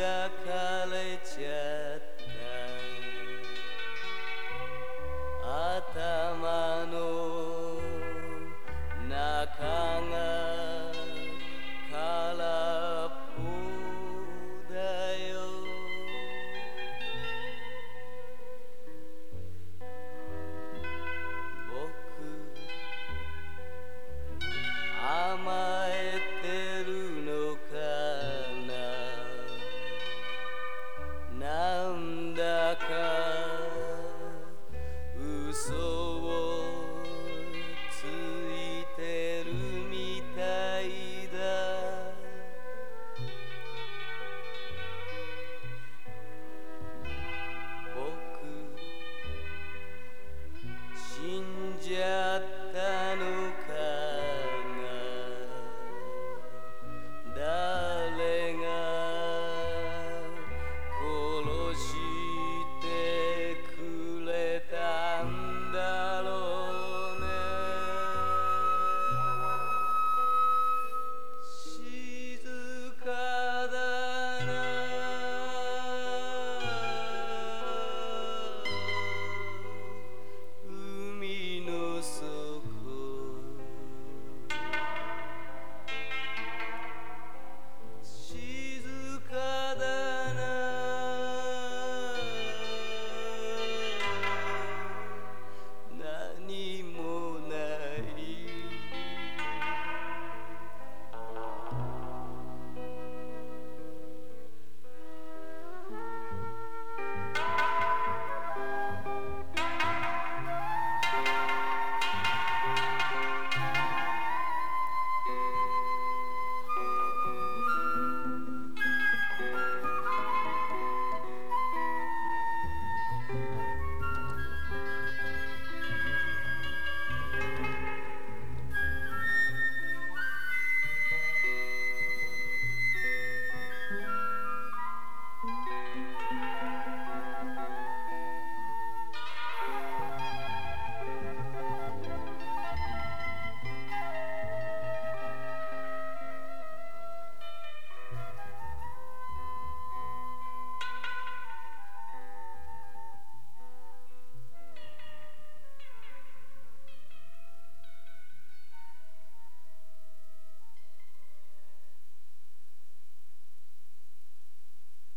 dakalecha